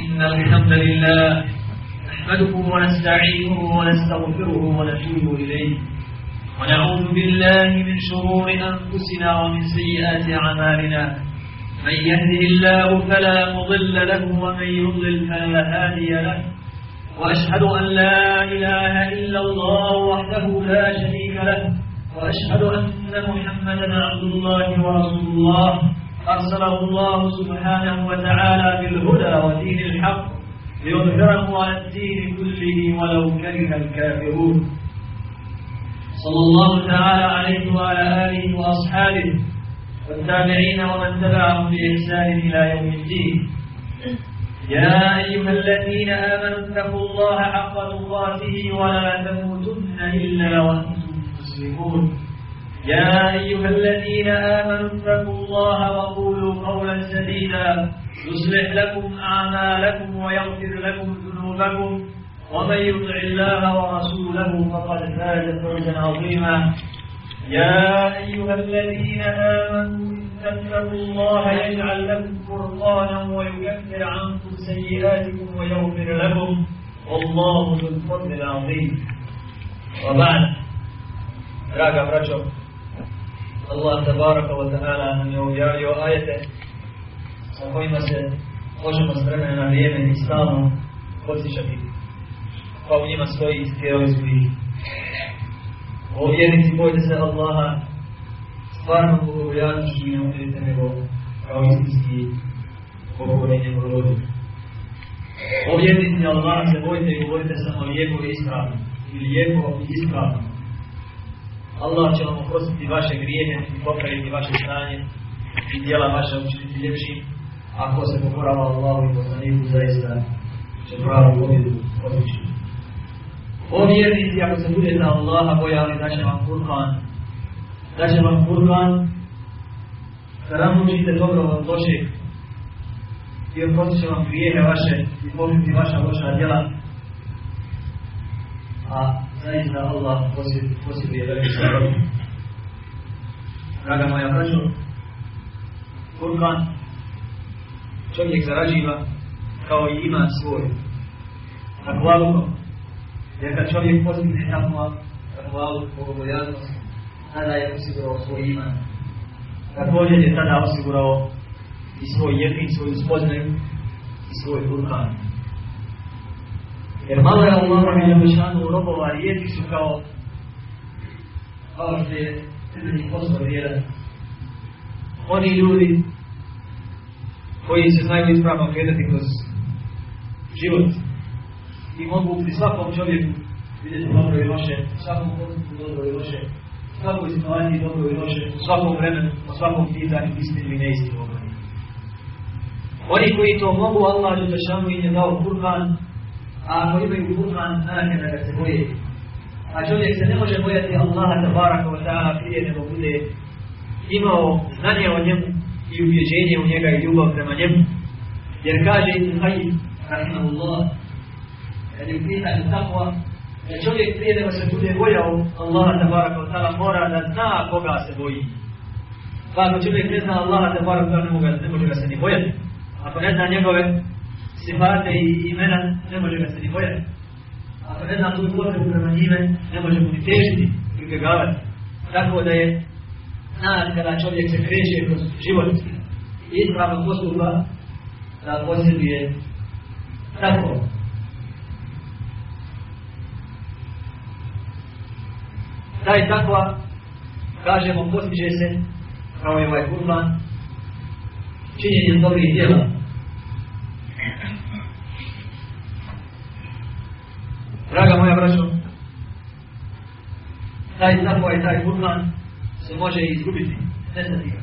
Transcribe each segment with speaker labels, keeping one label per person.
Speaker 1: إن الحمد لله نحمده ونستعينه ونستغفره ونتوب إليه. ونعوذ بالله من شرور أنفسنا ومن سيئات أعمالنا. من يهده الله فلا مضل له ومن يضلل فلا هادي له. وأشهد أن لا إله إلا الله وحده لا شريك له. وأشهد أن محمدا عبد الله ورسول الله أرسله الله سبحانه وتعالى بالهدى ودين الحق ليظهره على الدين كله ولو كره الكافرون. صلى الله تعالى عليه وعلى آله وأصحابه والتابعين ومن تبعهم بإحسان إلى يوم الدين. يا أيها الذين آمنوا اتقوا الله حق تقاته ولا تموتن إلا وأنتم مسلمون. يا أيها الذين آمنوا اتقوا الله وقولوا قولا سديدا. يصلح لكم أعمالكم ويغفر لكم ذنوبكم. ومن يطع الله ورسوله فقد فاز فوزا عظيما. يا أيها الذين آمنوا اتقوا الله يجعل لكم فرقانا ويكفر عنكم سيئاتكم ويغفر لكم. والله ذو الفضل العظيم. وبعد. راجع رجل Allah tabaraka wa ta'ala nam je objavio ajete sa kojima se možemo s vremena na vrijeme i stalno posjećati. Pa u njima stoji heroizmi. O vjernici bojte se Allaha stvarno bogobojaznošću i ne umirite nego kao istinski bogovoljenje rodu. O vjernici Allaha se bojte i govorite samo lijepo i ispravno. Ili lijepo i ispravno. Allah će vam oprostiti vaše grijehe i popraviti vaše stanje i djela vaše učiniti ljepšim. Ako se pokorava Allahu i poslaniku, zaista će pravu pobjedu postići. O vjernici, ako se budete Allaha bojali, da će vam Kur'an, da će vam Kur'an, ramučite dobro od lošeg i oprostit će vam grijehe vaše i pokriti vaša loša djela. A zaista Allah posjeduje veliki sabor. Draga moja braćo, Kur'an čovjek zarađiva kao i ima svoj. Takvalukom. Jer kad čovjek postigne takva, takvalu, bogobojaznost, tada je osigurao svoj iman. Također je tada osigurao i svoj jekin, svoju spoznaju i svoj Kur'an. Jer malo je Allah i Jelešanu robova rijetki su kao kao što je temeljni posao vjera. Oni ljudi koji se znaju ispravno kretati kroz život i mogu pri svakom čovjeku vidjeti dobro i loše, svakom postupku dobro i loše, svakoj situaciji dobro i loše, u svakom vremenu, u svakom pitanju istinu i neistinu. Oni koji to mogu, Allah Jelešanu im je dao Kur'an, a ako imaju Kur'an, znate da ga se boje. A čovjek se ne može bojati Allaha tabaraka wa ta'ala prije nego bude imao znanje o njemu i ubjeđenje u njega i ljubav prema njemu. Jer kaže Ibn Hayyim, rahimahullah, kad je u pitanju takva, da čovjek prije nego se bude bojao Allaha tabaraka wa ta'ala mora da zna koga se boji. Pa ako čovjek ne zna Allaha tabaraka wa ta'ala ne može ga se ni bojati. Ako ne zna njegove sifate i imena, ne može ga se ni bojati. Ako ne zna tu potrebu prema njime, ne može mu ni težiti i begavati. Tako da je znak kada čovjek se kreće kroz život i ispravno postupa da posjeduje tako. Taj takva, kažemo, postiže se, kao je ovaj kurban, činjenjem dobrih djela, Draga moja braćo, taj takva i taj kurban se može izgubiti, nestati ga.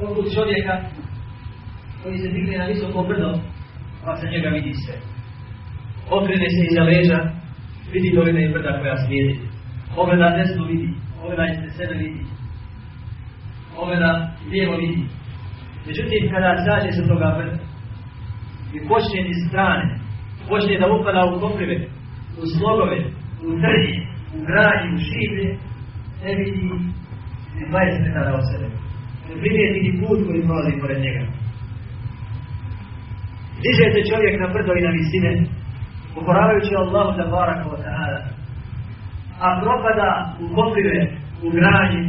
Speaker 1: Poput čovjeka koji se digne na visoko brdo, pa se njega vidi sve. Okrene se iza leđa, vidi doline i brda koja slijedi. Ogleda desno vidi, ogleda ispred sebe vidi. Ogleda lijevo vidi. Međutim, kada zađe sa toga brda i počne iz strane, počne da upada u koprive, u slogove, u trnje, u granje, u šiblje, ne vidi ni 20 metara od sebe. Ne primijeti ni put koji prolazi pored njega. Diže se čovjek na brdo i na visine, uporavajući Allahu da baraka wa ta'ala. A propada u koprive, u granje,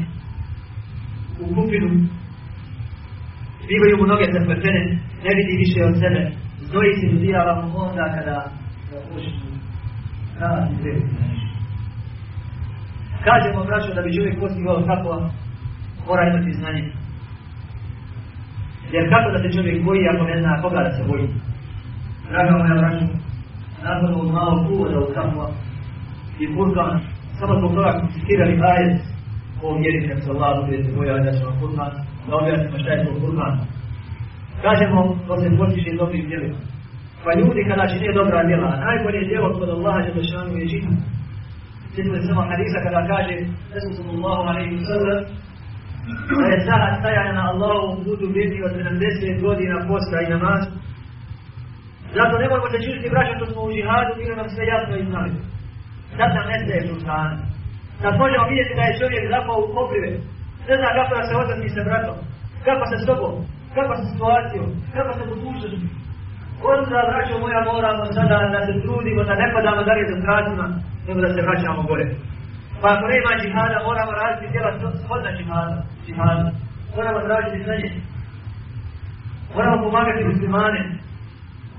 Speaker 1: u kupinu, bivaju mu noge zapletene, ne vidi više od sebe, udijava mu onda kada ga ušnu. Radi zreći na nešto. Kažemo, braćo, da bi čovjek postigao kako mora imati znanje. Jer kako da se čovjek boji ako ne zna koga da se boji? Draga moja braćo, ovog malog uvoda u Kamua i Furkan, samo zbog toga citirali ajet o vjeri kad se Allah se boja da ćemo Furkan, da objasnimo šta je to Furkan. Kažemo, to se postiže dobrim djelima. Pa ljudi kada čine dobra djela, najbolje djelo kod Allaha je došanu je žita. Sjetili samo hadisa kada kaže Resul sallallahu alaihi sallam da je sahat stajanja na Allahovom putu vrijedni od 70 godina posta i namaz. Zato ne možemo se čuti braća što smo u džihadu, bilo nam sve jasno i znali. Sad nam nestaje sultan. Sad možemo vidjeti da je čovjek zapao u poprive. Ne zna kako da se odnosi sa bratom. Kako se s se situacijom. Kako se budućnosti. Onda, braćo moja, moramo sada da se trudimo, da ne padamo dalje za stratima, nego da se vraćamo gore. Pa ako nema džihada, moramo raditi djela shodna džihada. džihada. Moramo tražiti znanje. Moramo pomagati muslimane.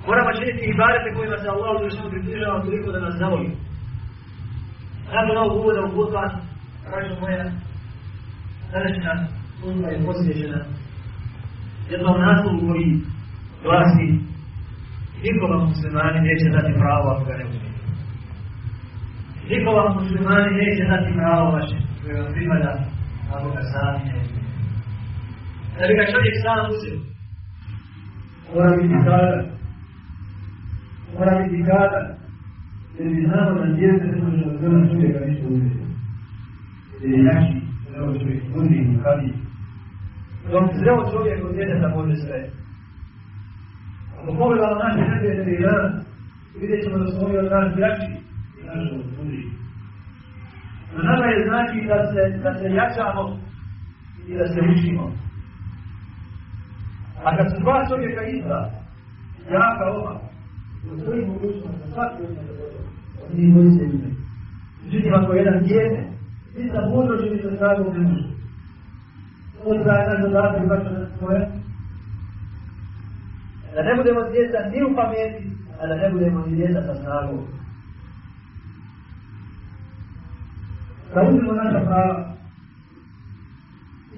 Speaker 1: Moramo činiti i barete kojima se Allah uzrešeno približava toliko da nas zavoli. Nakon ovog uvoda u Kurban, braćo moja, današnja služba je posvećena jednom naslovu koji glasi Niko vam muslimani neće dati pravo ako ga ne uzmete. Niko vam muslimani neće dati pravo vaše koje vam pripada ako ga sami ne uzmete. Da bi ga čovjek sam uzeo. Mora biti kada. Mora biti kada. Jer mi znamo da djece ne može od zrna čovjeka uzeti. Jer je jači, zreo čovjek, mudri i kadi. Dok zreo čovjek od djeteta može sve. Ako pogledamo naše neprijatelje i danas, vidjet ćemo da smo ovi od nas jači i nažalost mudri. Na nama je znači da se, da se jačamo i da se učimo. A kad su dva čovjeka ista, jaka oba, u svojim mogućnostima, svaki od od njih boji se ime. Međutim, ako jedan dijete, ti sa mudrošćem i sa snagom ne može. Ovo je naš zadatak, braćo na svoje, da ne budemo djeca ni u pameti, a da ne budemo ni djeca sa snagom. Da uzmemo naša prava,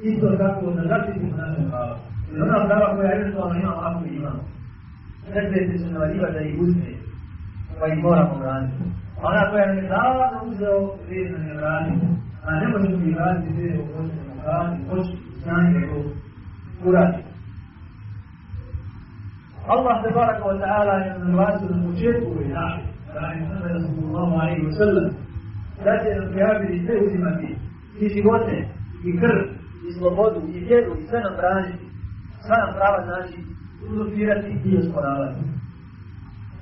Speaker 1: isto tako da zaštitimo naša prava. Jer ona prava koja eventualno imamo, ako ih imamo. Ne smijete se navadiva da ih uzme, pa ih moramo vratiti. A ona koja nam znanje da to uraditi. Allah tabaraka wa ta'ala je naglasio na početku ove naše, da je sallam, da će nam prijaviti sve uzimati, i živote, i krv, i slobodu, i vjeru, i sve nam braniti. Sva nam prava znači uzurpirati i osporavati.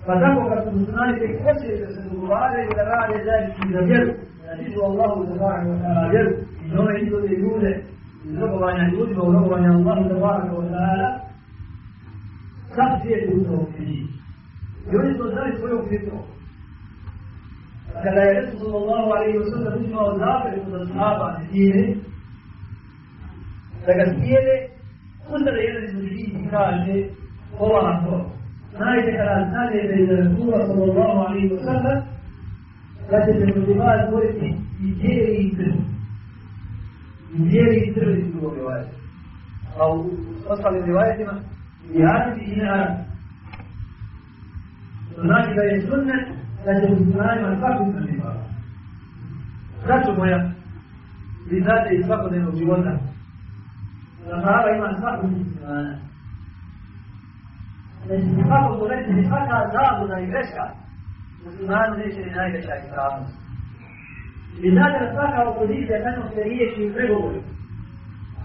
Speaker 1: Pa tako kad su muslimani tek počeli da se dogovaraju da rade zajednički za vjeru, da dižu Allahu ta'ala vjeru, i nove izvode ljude, iz robovanja ljudima u robovanja Allahu tabaraka wa ta'ala, sam svijet je upravo krivi. I oni su znali svojom krivom. Kada je Resul sallallahu alaihi wa sallam uzimao zapreku za sahaba Medine, da ga smijele, onda da jedan između njih i kaže ovako, znajte kada znate da je Resula sallallahu alaihi wa sallam, da će se protiv vas boriti i djeli i krvi. I djeli i krvi su drugo rivajete. A u ostalim rivajetima, i arabi i ne arabi. To znači da je sunnet da će muslimanima svaku sunniva. Braćo moja, vi znate iz svakodnevnog života, da prava ima svaku muslimana. Da će se svako poletiti svaka zabluda i greška, muslimanu neće ni najveća ispravnost. Vi znate da svaka opozicija tako se riječi u pregovoru,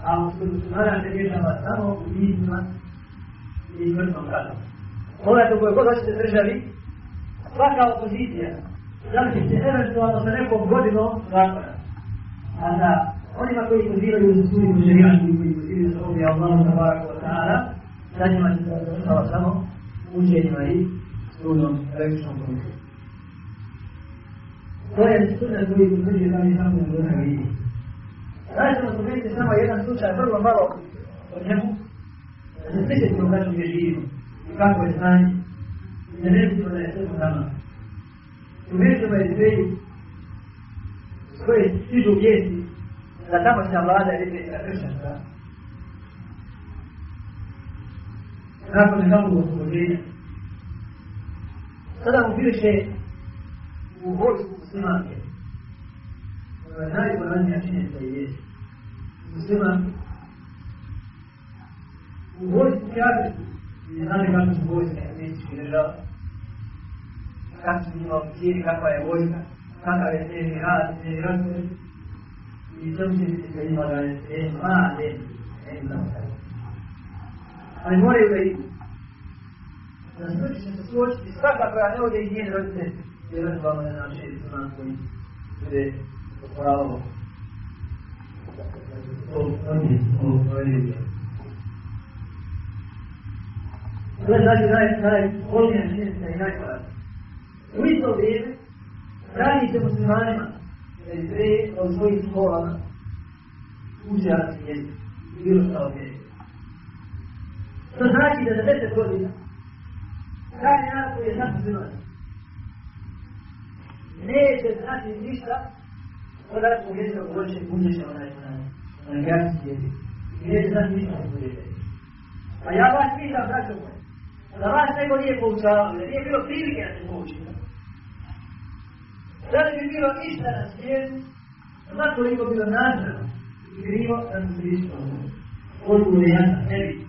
Speaker 1: a muslimana se rješava samo u pismima i smrtnom radu. Pogledajte u kojoj god hoćete državi, svaka opozicija završi se eventualno sa nekom godinom zakona. A da onima koji pozivaju za sudiju šerijašku i koji pozivaju za ovdje Allahu tabaraka wa ta'ala, za njima će se samo učenjima i studnom električnom poruku. To je student koji su bliži sami samo na vrha vidi. Sada ćemo spomenuti samo jedan slučaj, vrlo malo o njemu, da se sviđetimo kako gdje živimo i kako je stanje, da ne vidimo da je sve po nama. U vježbama je dveju s koje stižu vijesti da tamošnja vlada je libijska kršćanska. Nakon je samo oslobođenja. Sada mu piše u vojsku muslimanke. To je najporanija činjenica vijest. Musliman u vojsku kjavicu. I znate kako su vojske komunističke država. Kako su njima oficiri, kakva je vojska, kakav je dnevni rad, dnevni razgovor. I to mi se da ima da je sve mlade, ne znam kako. Ali moraju da idu. Da će se suočiti svaka koja ne ode iz njene rodite, jer eventualno ne naše islam koji bude. To je znači naj, najbolnija činjenica i najporazna. U isto vrijeme, radi se muslimanima, Eritreje u svojim školama uče arabski bilo šta. To znači da za deset godina taj narod koji je sad neće znati ništa od arabskog jezika koji će uđeće onaj arabski jezik. I neće znati ništa od jezika. A ja vas pitam, braćo moje, da vas neko nije poučavao, da nije bilo prilike da se poučite. Da li bi bilo ništa na svijetu, koliko bilo nazrano i krivo da nam se isto odgovor je jasno, ne bi.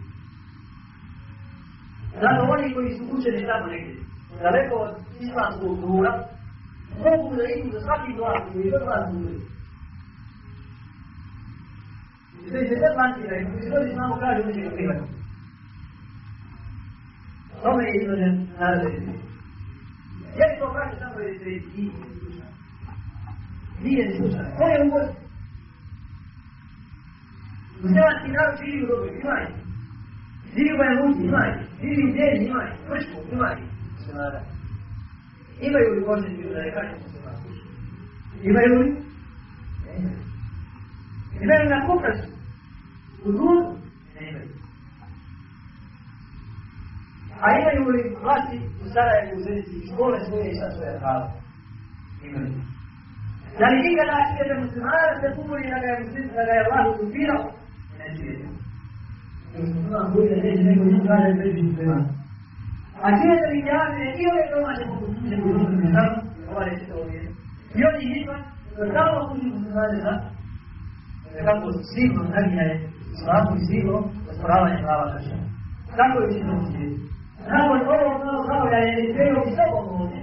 Speaker 1: Zato oni koji su učeni tamo negdje, daleko od islamskog kultura, mogu da idu za svaki glas koji je glas kulturi. I sve se sve lanciraju, koji se dođe s namo kaže, neće ga prihvatiti. Tome je izložen narod Je li to kaže samo je se i nije ni slučajno. Ko je uvoz? Muslimanski narod živi u dobroj, imaj. Živi u Bajanuti, imaj. Živi Imaju li ljudi da je kaže musliman? Imaju li? Imaju li na kuprasu? U Dunu? Ne imaju. A imaju li vlasti u Sarajevu, u Zenici, škole svoje i sa svoje prava? Imaju. Da li nikada čujete muslimana se pumuli da ga je muslim, da ga je Allah uzupirao? Ne čujete. Musliman bude reći neko njim kaže beži musliman. A čujete li javne i ove domaće ova reći to ovdje. I oni hitva, da samo suđe muslimane za kako sigurno znanja je islamu i sigurno osporavanje prava kršćana. Tako je sigurno svijetu. Nakon ovog malo pravlja je i sve i sve ovdje.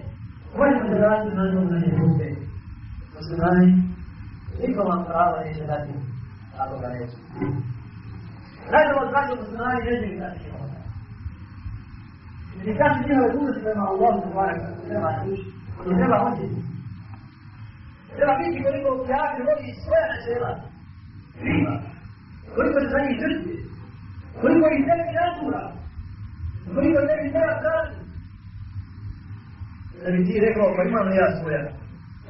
Speaker 1: Možemo se vratiti na jednom na nje muslimani, niko vam prava neće dati ako ga neće. Nažalost, braćo muslimani ne želi dati ovoga. I kad se njihove dužnosti prema Allahu subhanahu wa ta'ala treba duži, to treba osjeti. Treba biti koliko prijavlja vodi svoja načela. Kriva. Koliko se za njih žrtvi. Koliko ih tebi natura. Koliko tebi treba traži. Da bi ti rekao, pa imam li ja svoja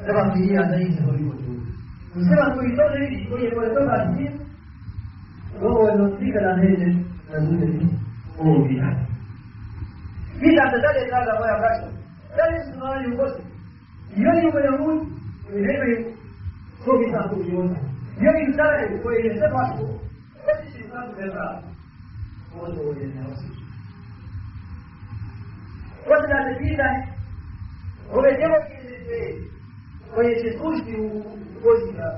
Speaker 1: trebam ti ja da ih se toliko trudim. Pitam se dalje, draga moja braća, da li su mali u Bosni? I oni u Beljavun, koji nemaju svog islamskog života. I oni u Sarajevu, koji je sve vaško, osjeći islamsku državu. Ovo je ne osjeća. Posljedate pitanje, ove djevojke iz Izraeli, koje će služiti u vojstika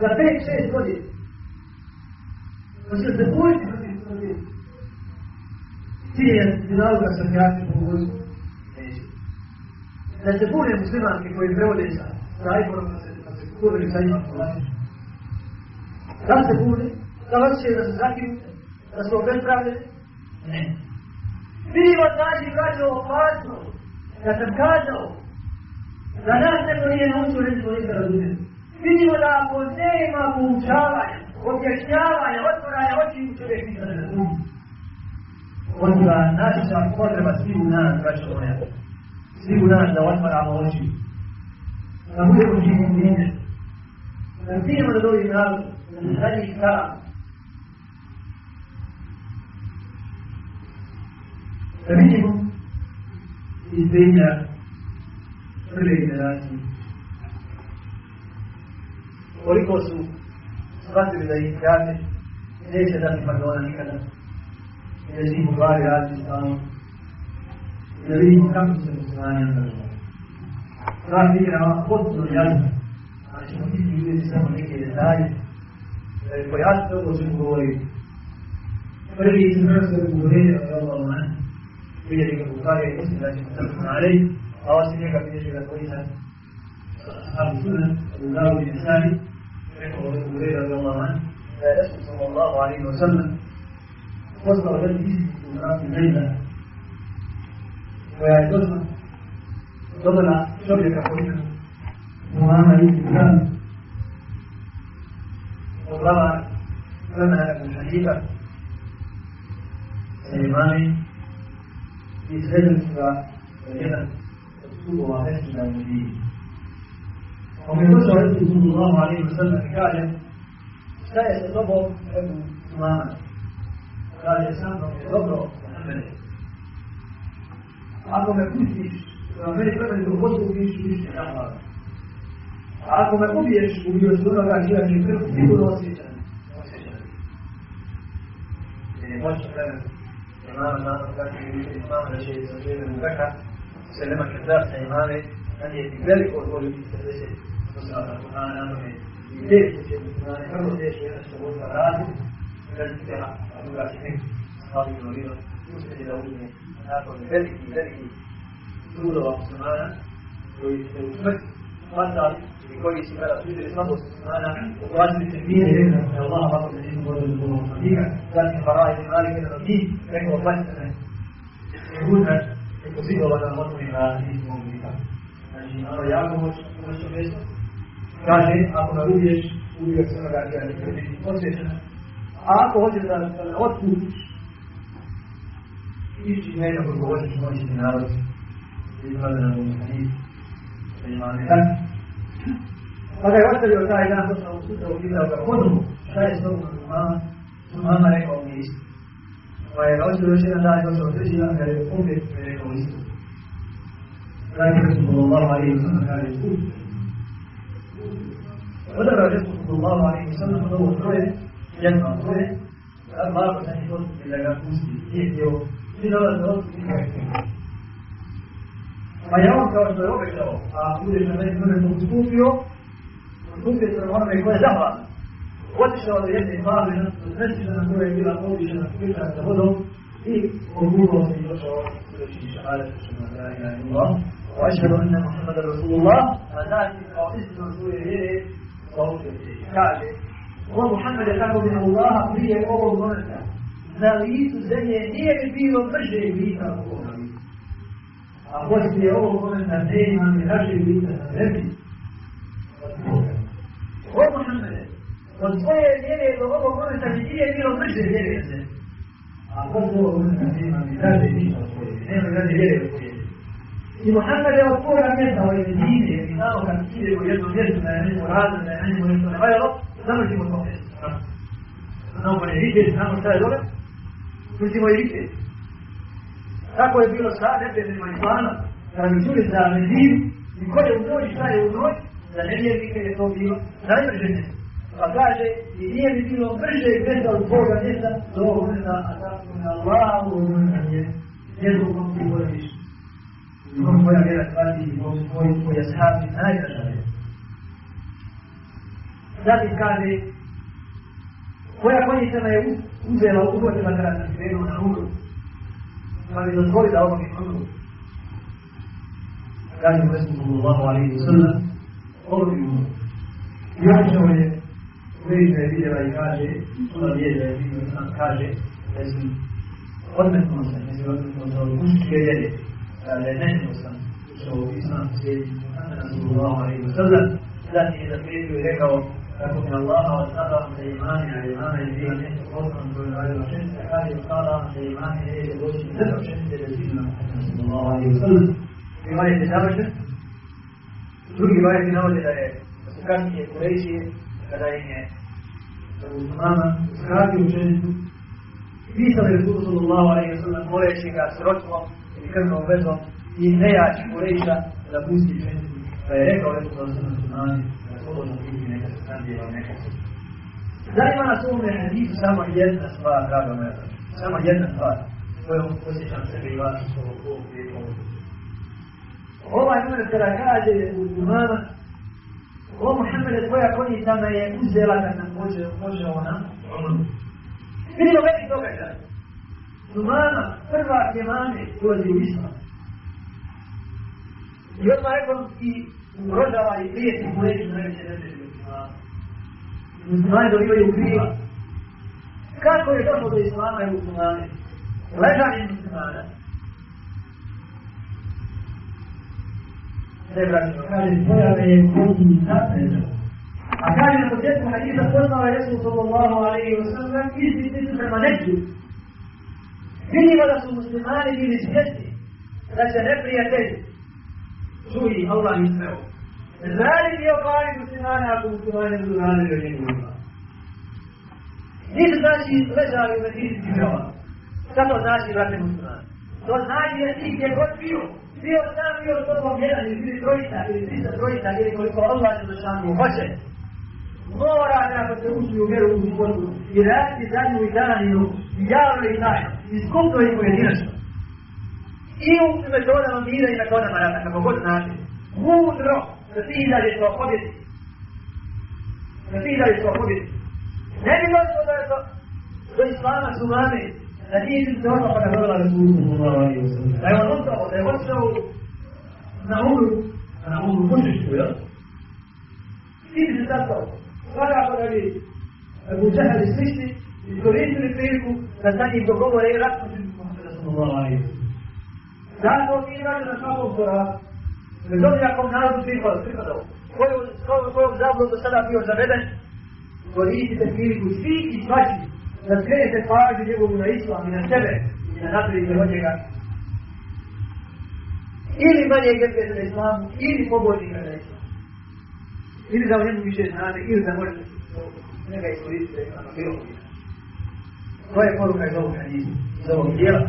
Speaker 1: za 5-6 godina. To će se pojiti protiv Srbije. Cilje dinaloga sa kraćem u vojsku. Neće. Da se bune muslimanke koji prevode sa rajborom, da se, da se kurili sa njima. Da se bune, da hoće da se zakinute, da su obespravljeni. Ne. Vidimo znači kaže opasno, da sam kazao, da nas neko nije naučio, nećemo nikada razumjeti. Vidimo da ako nema poučavanja, objašnjavanja, otvoranja oči čovjek ne razumije. Onda naša potreba svi u nas, braćo moja, svi u nas da otvaramo oči, da budemo živi mjene, da vidimo da dođe narod, da se zadnjih stara, da vidimo izbjenja prve generacije. Koliko su shvatili da ih kjate, neće dati pardona nikada. I da će ih u glavi raditi stalno. I da vidimo kako se muslimani angažuju. Stvar nije nama potpuno jasna. Ali ćemo biti vidjeti samo neke detalje. Da je pojasniti ovo što govoriti. Prvi iz mrstva govorio je ovo man. Vidjeti ga Bukhari i mislim da ćemo tako nalej. A osim njega bilježi ga koji sam Abu Sunan, Abu Dawud i Nesani. Rekao je govorio je ovo man. Da je Resul sallallahu alaihi wa sallam poslao jednu istinu u rastu Lejla koja je došla dobila čovjeka po imenu Muhammad ibn Khan od glava vremena Abu Hanifa sa imami i sredili su ga za jedan od stubova Mesina u Medini. On je došao Resul sallallahu alaihi wa sallam i kaže šta je sa sa mnom dobro. Ako me pustiš, meni prema do hoću ubiš, više ja hvala. A ako me ubiješ, ubiješ od onoga čija mi krv, sigurno. Osjećam. Jer je moćno vreme. Imama znamo kako je više imama da će vrijeme u veka, se nema kadar sa imame, nanijeti veliko odvolju i 40 posada Kur'ana na tome. I teško će muslimani, prvo teško je nešto vodila raditi, veliki teha, a druga će neki slavi ignorirati, uspjeti da uzme nakon veliki, veliki trudova muslimana koji se u smrt hvatali i koji su kada sudili slabost muslimana uplaćili se mire da je Allah ovako da nisu vodili do ovog njega zatim Farah i Malik jedan od njih rekao plaćite me i hudme preko zidova da otvorim vrata nisu mogli nikako znači ono jako moćno mjesto kaže ako me ubiješ ubiješ se onoga koja ne treba biti osvječena a ako hoćeš da me otpustiš ići mene kako hoćeš moći narod izgleda na ovom hadis da ima nekak. Pa ga je ostavio taj dan, to sam sutra upitao ga ponovo, šta je s tobom mama? Mama rekao mi isto. Pa je ga ostavio još jedan dan, došao treći dan, kada je opet mi rekao isto. Znači, da su Allah ali i sada kaže put. Odabrao je su Allah ali i sada su ovo troje, jedno troje, da malo se ne postupi da ga pusti. Nije htio, svi dolaze da otpusti nikakve. Pa je on kao što je obećao, a budeš na meni prve postupio, postupio sam onome koje je zahvalan. Otišao do jedne babe, nesrećena na kojoj je bila povišena skrita sa vodom i ogulao se i došao do šahada što na kraju na Allah. Wa ašhadu anna Muhammad Rasulullah, a znači kao istinu svoje vjere, zauzio se i kaže, o Muhammed je tako bin Allah prije ovog momenta. Na licu zemlje nije mi bilo brže i vita u ovom a poslije ovog momenta ne ima ni našeg lica na zemlji. O Muhammede, od svoje vjere do ovog momenta ti nije bilo brže vjere zemlji. A poslije ovog momenta ne ima ni draže ništa od svoje, nema draže vjere od svoje. I Muhammed je od koga mjesta ove medine, mi znamo kad idemo u jedno mjesto da je nešto razno, da je njemu nešto ne valjalo, završimo to. Znamo ne vidjeti, znamo šta je dole, pustimo i vidjeti. Tako je bilo sa neprijateljima Islama, kada bi čuli za Medinu, i ko je u noć, šta je u noć, za nevjernike je to bilo najbrže mjesto. Pa kaže, i nije mi bilo brže mjesta od Boga mjesta do ovog mjesta, a tako na Allahu mjesta je mjesto u kom ti voliš. Kom tvoja vjera kvati i kom tvoj, tvoja shabi najdraža je. Zatim kaže, koja konjica je uzela, uhvatila kada sam krenuo na umru, pa mi dozvoli da ovo mi umru. Kaže Resul sallallahu alaihi wa sallam, ovo mi umru. I otišao je, Uvijek je vidjela i kaže, ona vjede je vidio sam kaže, da sam odmetnuo sam, odmetnuo sam od muške vjede, da je nešto sam ušao u islam svijet, Muhammeda sallallahu alaihi wa sallam, zatim je zaprijetio i rekao, Koji je radio učenice, a kada je od sada da imani je je doći sve učenice da je na sallallahu alaihi wa sallam. Rivajet je završen. Drugi rivajet je navode da je da su kasnije Kurejši, kada im je Mama skratio učenicu, pisali Rasul sallallahu alaihi wa sallam, moleći ga s rodstvom ili krvnom vezom i nejači Kurejša da pusti učenicu. Pa je rekao Rasul sallallahu alaihi wa sallam, slobodno biti neka se sandjeva neka se. Zanima nas ovome hadisu samo jedna stvar, draga moja, samo jedna stvar kojom posjećam sebe i vas u ovog ovog prijekovu. Ovaj moment kada kaže u imama, o Muhammede, tvoja konjica me je uzela kad nam može, može ona. Vidimo već događaj. Prva imame, ulazi u islam. I odmah rekao i ugrožava i prijeti leđu najveće nebežbe islama. Muslimani dobivaju kriva. Kako je došlo do islama i muslimane? Ležanje muslimana. A kaže na početku hadisa poznao je Resul sallallahu alaihi wa sallam isti prema neću. Vidimo da su muslimani bili svjesni da će neprijatelji čuji Allah i sve ovo. Znali bi o glavi muslimana ako muslimani budu radili o njegovu glavi. Nisu znači ležali u grova. Šta to znači, brate muslimani? To znači da ti gdje god bio, bio sam bio s tobom jedan ili bili trojica ili trisa trojica ili koliko Allah će došanu hoće. Mora ako se uči u vjeru u životu i raditi za nju i daninu i javno i tajno i skupno i pojedinačno. I u metodama mira i metodama rata, kako god znate. Mudro, da ti dalje to pobjedi. Da ti dalje to pobjedi. Ne bi došlo da je to do islama su mame, da nije se se ono pa da dobila Rasulullah da je on ostao, da je ostao na uru, na uru kućištu, jel? Ti bi se tako, svakako da bi Abu Džahal i slični iskoristili priliku da sa njim dogovore i rat protiv Muhammeda sallallahu alaihi wa sallam. Zato mi imate na svakom koraku, bez obzira kom narodu pripadao, kojom zablu do sada bio zaveden, koristite priliku svi i svači da skrenete pažnju njegovu na islam i na sebe i da napravite od njega ili manje gledajte na islamu, ili pobožnika na islamu. Ili da u njemu više znate, ili da možete njega iskoristiti da ima bilo. To je poruka iz ovog hadisa, iz ovog dijela.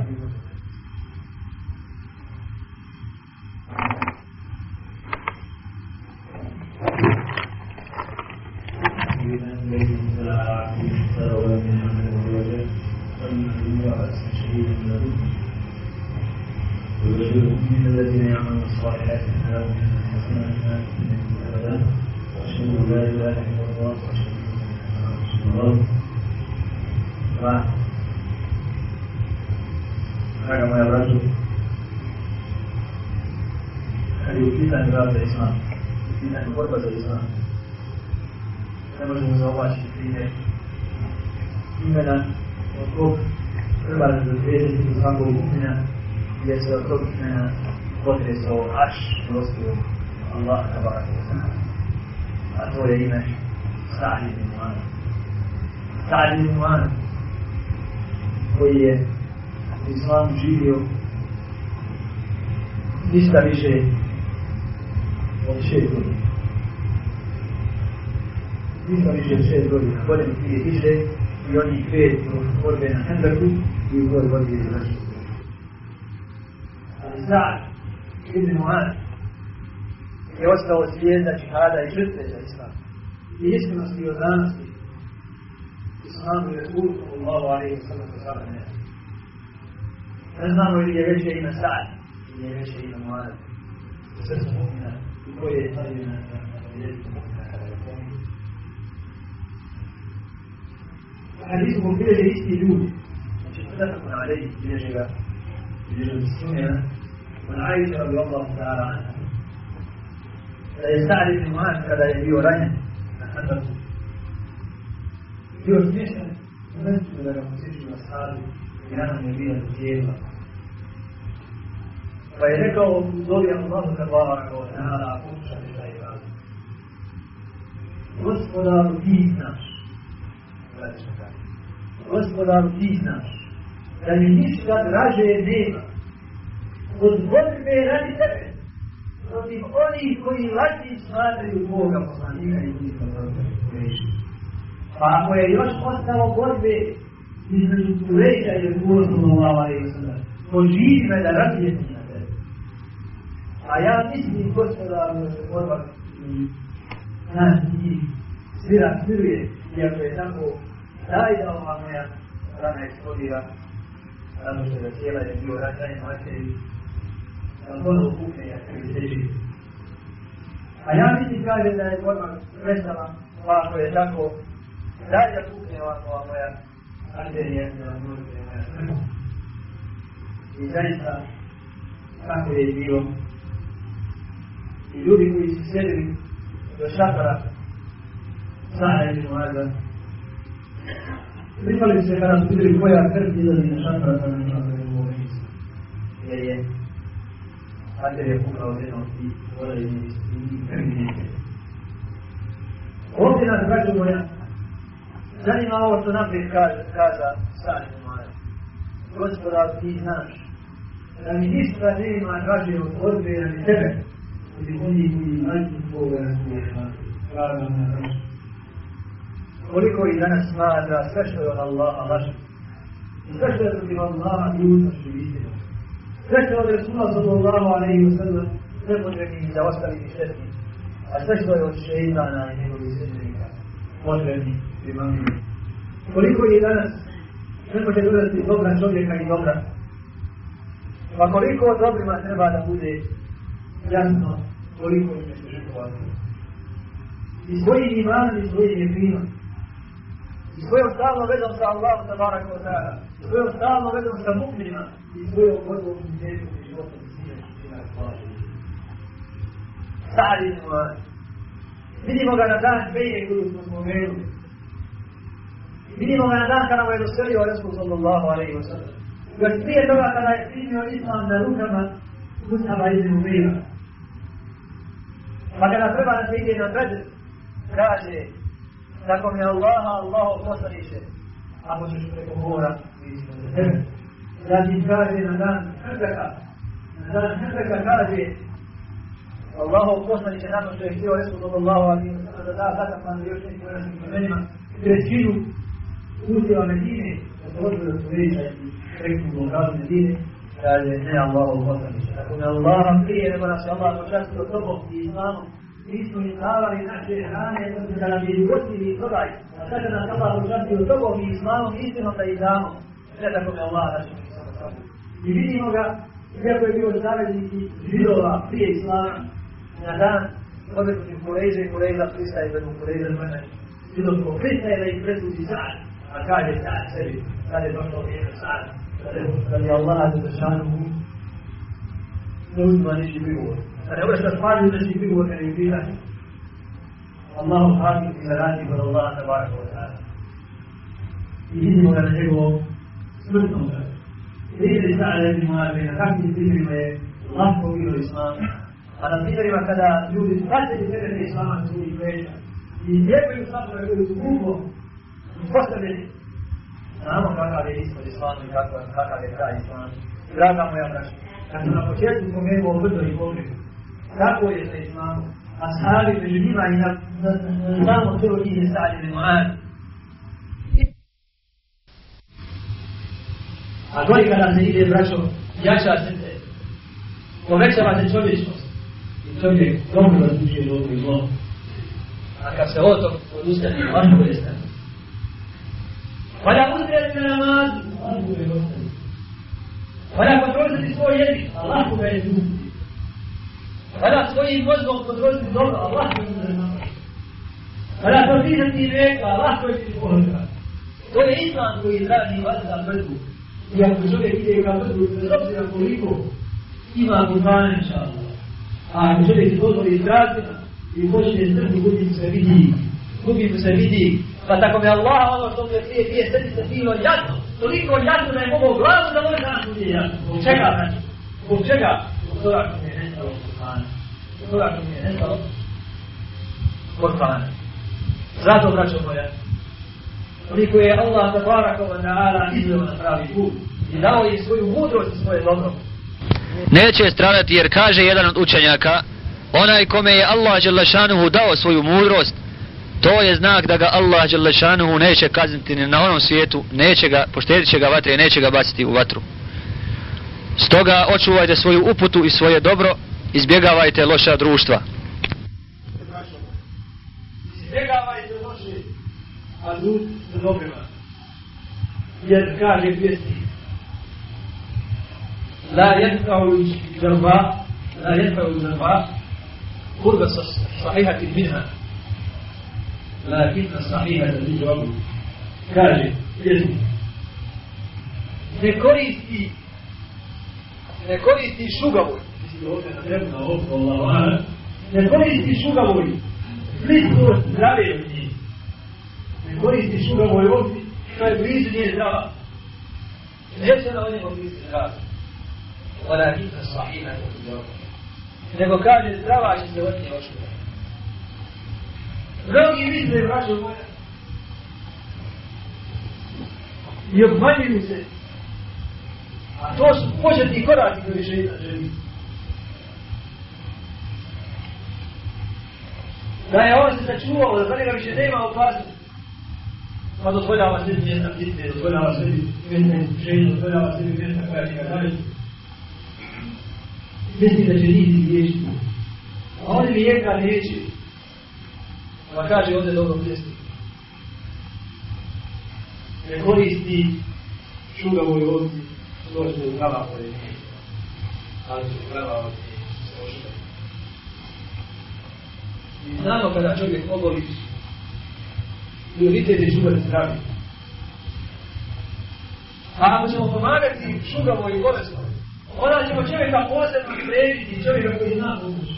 Speaker 2: من الذين يعملون الصالحات لهم حسنة أبدا وأشهد أن لا إله إلا الله وأشهد أن رسول الله بعد هذا ما يرد هذه فتنة باب الإسلام فتنة غربة الإسلام كما زواج الفتنة إننا وقوف možemo zaobačiti prije imena od kog treba da zapriježiti do svakog umina, gdje se od tog imena potresao aš gospodu Allah tabaraka wa ta'ala. A to je ime Sa'd ibn Mu'ana. Sa'd ibn Mu'ana koji je u islamu živio ništa više od šest godina. Ništa više od šest godina. Godin prije hiže i oni pet u borbe na Hendaku i u kojoj borbi je zašli. Ali Sa'd ibn Mu'ana je ostao zvijezda džihada i žrtve za islam. I iskrenosti i odanosti islamu i Rasul sallallahu alaihi wa sallam sada ne. Ne znamo ili je veće ime Sa'd ili je veće ime Mu'ana. Sve su mu'mina i koje je stavljena na jeziku mu'mina kada ga pominje. U hadisu mu bilježe isti ljudi. Znači, sada kako na alaihi bilježe ga, bilježe ga sunjena, od Aisha radi Allah ta'ala anha. Da je Sa'd ibn Mu'an kada je bio ranjen na Handaku, bio smješan u mjestu da ga i je je je.
Speaker 1: Gospodaru ti znaš. Da mi ništa draže nema. Od borbe radi tebe. Protiv onih koji laži smatraju Boga poslanika i Hrista Pa ako je još ostalo borbe između Kureća i alaihi wa sallam, poživi me da razvijetim na tebe. A ja mislim, gospodaru, da se borba nas njih svira sviruje, iako je tako daj da ova moja rana eksplodira, što je cijela je bio rađanje materi, da ponovo pukne, ja se teži. A ja mislim, kaže da je borba prestala, pa ako je tako, daj da pukne ova, ova moja arterija, da vam pukne moja. I zaista, kako je bilo, i ljudi koji su do. Pripali se kada su vidjeli koja krv izlazi na šatora kada ne šatora je u Jer je Hader je pukao od jednog i voda njih i krvi. Ovdje nas braću moja, zanima ovo što naprijed kaže, kaza Sada je Muaza. Gospodar, ti znaš, da mi ništa nema kaže od odbe na mi tebe, od onih koji nađu svoga na svoga. Hvala na braću koliko i danas smatra sve što je od Allaha laži. I sve što je protiv Allaha i uznaši istinu. Sve što je od Resula sallallahu alaihi wa sallam nepotrebni i zaostali i štetni. A sve što je od šeitana i njegovih srednika potrebni i mamljivi. Koliko i danas može dodati dobra čovjeka i dobra. Pa koliko dobrima treba da bude jasno koliko je se žrtvovati. I svojim imanom i svojim jepinom i svojom stalnom vedom sa Allahom sa barak wa ta'ala, i svojom stalnom vedom sa mukminima, i svojom gotovom svijetom i životom i. Sa'ad ibn Mu'ad. Vidimo ga na dan Bejre koju smo spomenuli. Vidimo ga na dan kada mu je doselio Resul sallallahu alaihi wa sallam. Još prije toga kada je primio Islam na rukama Musaba ibn Umira. Pa kada treba da se ide na bedr, kaže tako mi Allaha, Allaho poslaniše, ako ćeš preko mora. Zatim kaže na dan Hrveka, na dan Hrveka kaže, što je htio wa sallam, da da takav man još nekim vremenskim vremenima, trećinu usjeva Medine, da se odbio da su veća i blokadu Medine, kaže, ne tako mi Allaha prije, je Allah počastio tobom i mi smo im davali naše hrane, da nam je ugostili i prodaj. A sad će nas Allah učasti u tobom i islamom istinom da ih damo. Sve tako me Allah našim I vidimo ga, iako je bio zavednik i židova prije islama, na dan odre protiv Kurejze i Kurejza pristaje da mu Kurejza žene. Židovsko pristaje da ih presudi sad. A kaže sad sebi, kad je došlo vrijeme sad, kad je Allah za šanu ne uzima ništa prigovor. Kada je uvijek pažnju da si prigovor kada je pitanje. Allahu hakim i zaradi kod Allah tabaraka wa ta'ala. I vidimo ga na njegovom smrtnom ga. Vidjeli sa'ala ibn Mu'adbe na kakvim primjerima je lahko bilo islam. A na primjerima kada ljudi shvatili sebe da islama su uvijek veća. I ljepaju slabove koji su mukom postavljeni. Znamo kakav je ispod islamu i kakav je kraj islamu. Draga moja braća, kad sam na početku spomenuo brdo i pogrebu, kako je sa islamom, ashabi među njima i na znamo Sa'ad ibn Mu'ad. A gori kada se ide, braćo, jača se te, povećava se čovječnost. I čovjek dobro različuje dobro i zlo. A kad se o to odustane, vaško je stane. Pa da uzreti na namazu, da kontrolisati svoj jezik, Allah ga je. Kada svojim mozgom kontrolisati dobro, Allah će mu zrnati. Kada propisati veka, Allah će ti pomoći. To je islam koji radi vas za mrtvu. I ako čovjek ide ka mrtvu, bez obzira koliko ima kurbana, inša Allah. A ako čovjek se dozvoli izgraditi i počne strpu, gubi se vidi. Gubi se vidi. Pa tako mi Allah, ono što mu je prije dvije srdice bilo jasno, toliko jasno da je mogao glavu da može danas bude jasno. Zbog čega, znači? Zbog čega? Zbog toga mi je je. Zato, braćo moja, koliko je Allah tabaraka wa ta'ala izveo na pravi put i dao im svoju mudrost i svoje dobro.
Speaker 3: Neće stradati jer kaže jedan od učenjaka, onaj kome je Allah Đelešanuhu dao svoju mudrost, to je znak da ga Allah Đelešanuhu neće kazniti ni na onom svijetu, neće ga, poštedit će ga vatre, neće ga baciti u vatru. Stoga očuvajte svoju uputu i svoje dobro, izbjegavajte loša društva.
Speaker 1: Izbjegavajte loše, a društvo sa dobrima. Jer kaže pjesnik, لا ينفع الجرباء لا ينفع الجرباء قرب صحيحة منها لكن الصحيحة تجرب كاجب يزن ne koristi ne koristi šugavoj ne koristi šuga moj, ugavuj, bliskost zdrave od njih. Ne koristi šuga moj, ovdje, što je blizu nije zdrava. Neće da oni oblizu zdravi. Ona hita svahina kod dobro. Nego kaže zdrava će se od nje očuva. Mnogi misle, braćo moja, i obmanjuju se. A to su početni koraci koji šeitan želi. Da je on se sačuvao, da za njega više nema opasnosti. Pa dozvoljava sebi mjesta ptice, dozvoljava sebi mjesta šeitan, dozvoljava sebi mjesta koja će ga dalje misli da će njih riješiti. A on lijeka neće. Pa kaže ovdje dobro pjesnik. Ne koristi šugavoj ovci, doći do prava koje. Ali će prava od nje se. I znamo kada čovjek oboli, prioritet je čuvati zdravi. A ako ćemo pomagati šugavoj i bolesnoj, onda ćemo čovjeka posebno spremiti, čovjeka koji zna pomoć.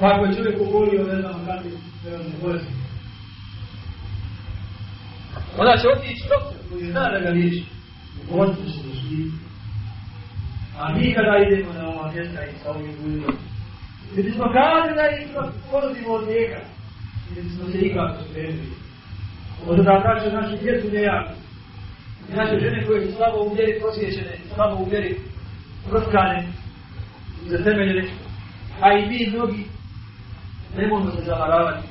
Speaker 1: Pa ako je čovjek obolio, ne znam kakvi prevozne bolesti. Onda će otići doktor koji zna da ga liječi. Posto će se. A mi kada idemo na ova mjesta i sa ovim ljudima, gdje smo kazali da ih ponudimo od lijeka, gdje smo se ikako spremili. Možda da našu djecu nejako. I naše žene koje su slabo u vjeri prosvjećene, slabo u vjeri protkane, zatemeljene, a i mi mnogi, ne možemo se zavaravati.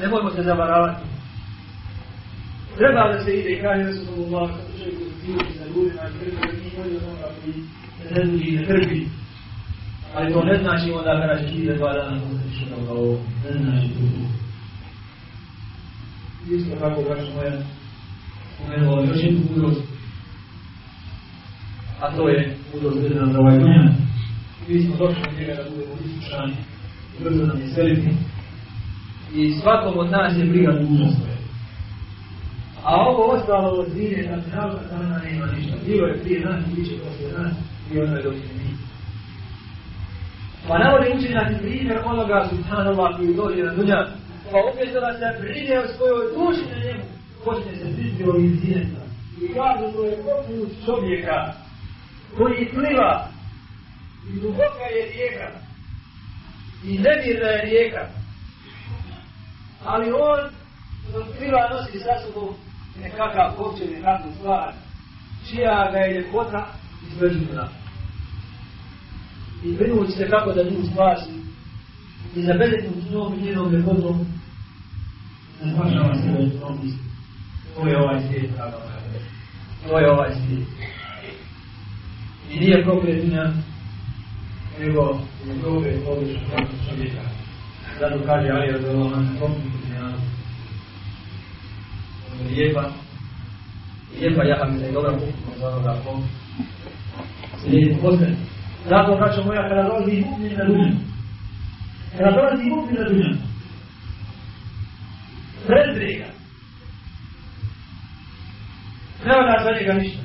Speaker 1: Ne možemo se zavaravati. Treba da se ide i kaže da su tomu malo kako čovjek koji se tijući sa ljudima i onoga koji se ne duži i ne krpi. Ali to ne znači onda kada će ti za dva dana postati što kao ovo. Ne znači to. Isto tako, braćo moja, spomenuo još jednu mudrost, a to je mudrost vezana za ovaj dunjan. Mi smo došli od njega da budemo iskušani, brzo nam je seliti. I svakom od nas je briga svoje. A ovo ostalo od zine, da se nema ništa. Bilo je prije nas, bit će poslije nas, i ono je dok će mi. Pa navode učenjati primjer onoga subhanallah koji dođe na dunjan, pa umjesto da se brine o svojoj duši na njemu, počne se sviđi ovih zineta. I kažu to je poput čovjeka koji pliva i duboka je rijeka i nemirna je rijeka. Ali on pliva nosi sa sobom nekakav kovče, nekakvu stvar čija ga je ljepota izvežuna. I brinući se kako da nju spasi i za bezetnom snom i njenom ljepotom ne spašava se od propisa. To je ovaj svijet, kako To je ovaj svijet. I nije prokret dunja, nego je prokret pogrešno kako čovjeka. Zato kaže Ali od ovo na kompletu dunjanu. Ono je lijepa. Lijepa jaha mi se je dobra pukno za onoga po. Slijedi posle. Zato, braćo moja, kada dolazi mu'min na dunju, kada dolazi mu'min na dunju, prezri ga, ne za njega ništa.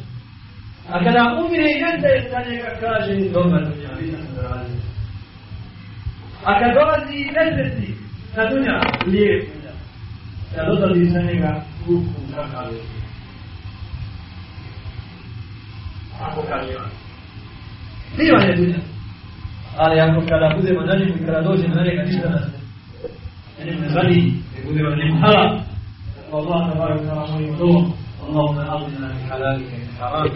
Speaker 1: A kada umire i ne je za njega, kaže dobar dunja, nisam se radio. A kad dolazi nesretnik na dunja, lijep dunja, da dodali za njega ruku kakav je. Ako kaže. Divan je dunja. Ali ako kada budemo na njemu i kada dođemo na njega, ništa nas ne. njemu ne zadi, da bude od njemu. Dakle, Allah te barak da molimo to, Allahumma avdina mi halalike mi haram,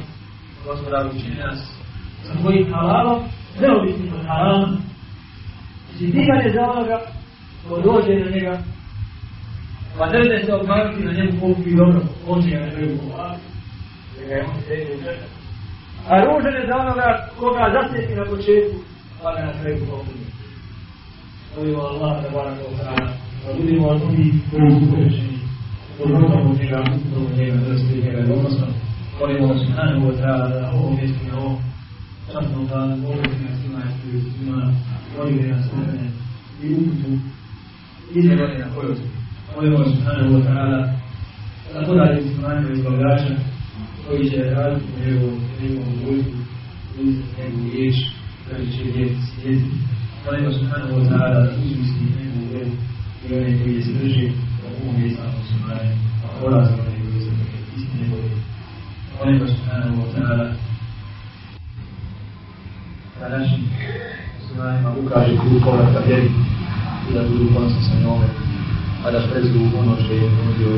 Speaker 1: gospodaru učini nas sa tvojim halalom, neovisnim od harama. Znači, nikad je za onoga ko dođe na njega, pa ne da se obmanuti na njemu koliko bi dobro, on će ga ne treba govoriti, da ga je on sredio u žene. A ružan je za onoga koga zasjeti na početku, pa ga na kraju Allah da da od koji su njega, je odnosno. Da subhanahu wa ta'ala da ovo mjesto na da nas svima i svima volite nas sveme i uputu i ne volite na koju Molimo da subhanahu wa da izbavljača koji će raditi u njegovom njegovom vojsku, uzeti njegovu riječ, koji će lijeti slijeti. Molimo subhanahu wa ta'ala uzmisli njegovu i one koji je srži da umije samo muslimane, a porazi one koji se istine voli. Molimo subhanahu wa ta'ala da našim muslimanima ukaže put povratka vjeri i da budu ponosni sa njome, a da prezgu ono što je ponudio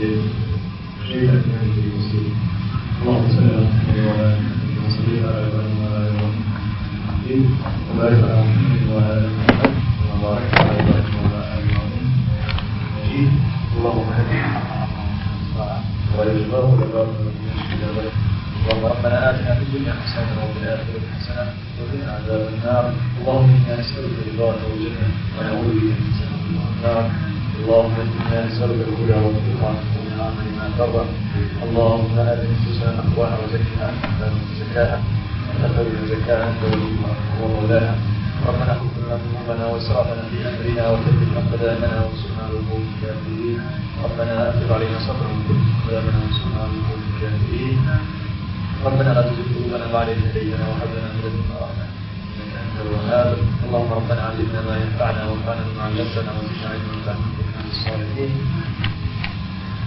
Speaker 1: je šeitan i koji uslijedi. اللهم صل على محمد وعلى آل محمد وصل على إبراهيم وعلى وبارك على محمد وعلى آل محمد. وبارك على إبراهيم وعلى آل إبراهيم. مجيد. اللهم هدنا ويجبره لباب اللهم ربنا آتنا في الدنيا حسنة وفي الآخرة حسنة وقنا عذاب النار. اللهم إنا نسألك رضاك والجنة. ونعوذ بك من سخطك والنار اللهم أنا نسالك الهدى والتقى. عمل ما ترضى. اللهم ات نفوسنا تقواها وزكها. من زكاها. من زكاها. أنت وليها ومولاها ربنا اغفر لنا ذنوبنا واسرافنا في أمرنا وثبت أقدامنا وانصرنا على القوم الكافرين. ربنا أفرغ علينا صبرا وثبت أقدامنا وانصرنا على القوم الكافرين. ربنا لا تزغ قلوبنا بعد إذ هديتنا وهب لنا من لدنك رحمة إنك أنت الوهاب. اللهم ربنا علمنا ما ينفعنا وانفعنا بما علمتنا وزدنا علما وانفعنا بما الصالحين.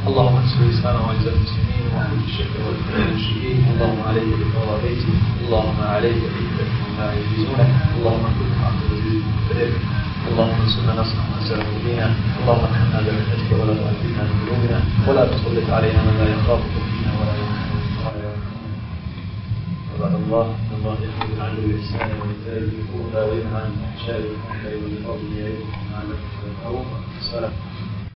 Speaker 1: اللهم انصر الاسلام وعز المسلمين واخرج الشرك والمشركين اللهم عليك بالطواغيت اللهم عليك بالكفر لا يجوزونك. اللهم كن عبد العزيز المقتدر اللهم انصرنا نصرا وانصر دينا اللهم ارحمنا برحمتك ولا تؤثرنا بذنوبنا. ولا تسلط علينا من لا يخافك فينا ولا عباد الله ان الله يحب العدل والإحسان وايتاء ذي القربى وينهى عن الفحشاء والمنكر والبغي يعظكم لعلكم تذكرون الصلاه